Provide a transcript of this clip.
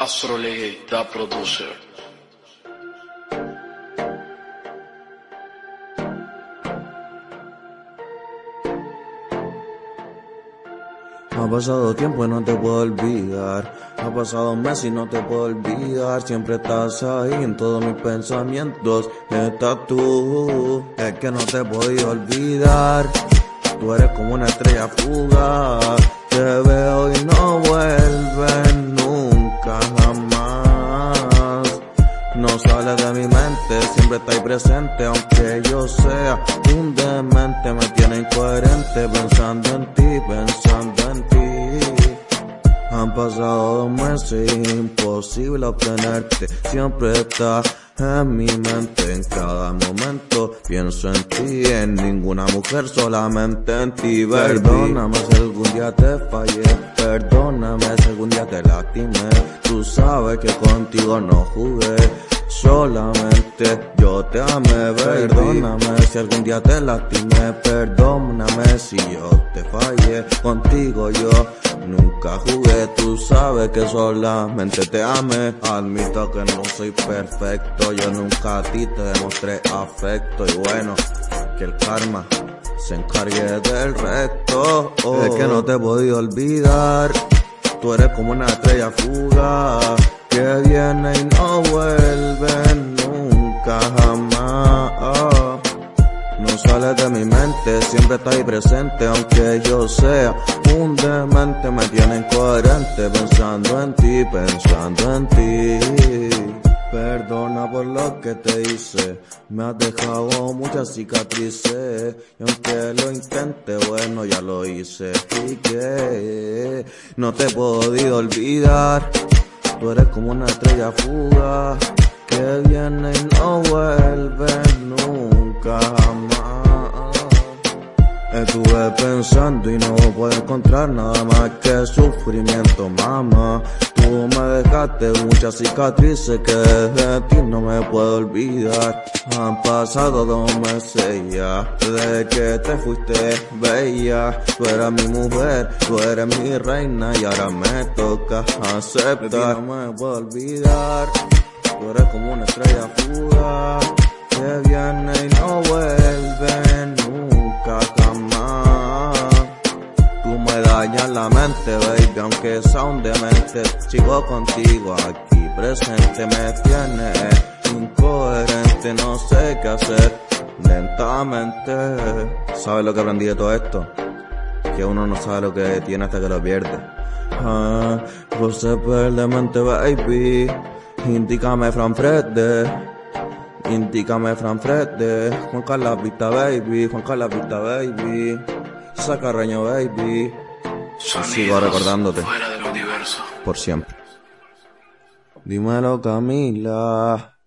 Astrolege, the producer. Ha pasado tiempo y no te puedo olvidar. Ha pasado meses y no te puedo olvidar. Siempre estás ahí en todos mis pensamientos. Estás tú, es que no te podido olvidar. Tú eres como una estrella fugaz. Te veo y no vuelves aunque yo sea un demente, me tiene incoherente pensando en ti, pensando en ti. Han pasado dos meses, imposible obtenerte, siempre estás en mi mente, en cada momento pienso en ti, en ninguna mujer, solamente en ti, perdóname si algún día te fallé, perdóname si algún día te lastimé, tú sabes que contigo no jugué, solamente yo te amé, perdóname si algún día te lastimé, perdóname si yo te fallé, contigo yo Nunca jugué, tú sabes que solamente te amé. Admito que no soy perfecto, yo nunca a ti te demostré afecto. Y bueno, que el karma se encargue del resto. Es que no te he podido olvidar. Tú eres como una estrella fuga que viene y no vuelve nunca jamás. No sales de mi mente, siempre estás ahí presente, aunque yo sea un demente, me tiene incoherente, pensando en ti, pensando en ti. Perdona por lo que te hice, me has dejado muchas cicatrices, y aunque lo intente, bueno, ya lo hice, y que no te he podido olvidar, tú eres como una estrella fuga, que viene y no vuelve nunca Estuve pensando y no puedo encontrar nada más que sufrimiento, mamá. Tú me dejaste muchas cicatrices que de ti no me puedo olvidar. Han pasado dos meses ya desde que te fuiste bella. Tú eras mi mujer, tú eres mi reina y ahora me toca aceptar. no me puedo olvidar. Tú eres como una estrella fugaz que viene y no vuelve nunca dañan la mente, baby, aunque sea un demente. Sigo contigo aquí presente, me tiene incoherente, no sé qué hacer lentamente. ¿Sabes lo que aprendí de todo esto? Que uno no sabe lo que tiene hasta que lo pierde. Ah, José mente, baby. Indícame Fran Fredde. Indícame Fran Fredde. Juan Carlos Vista, baby. Juan Carlos Vista, baby. Sacarreño, baby. Sigo recordándote. Fuera del universo. Por siempre. Dímelo, Camila.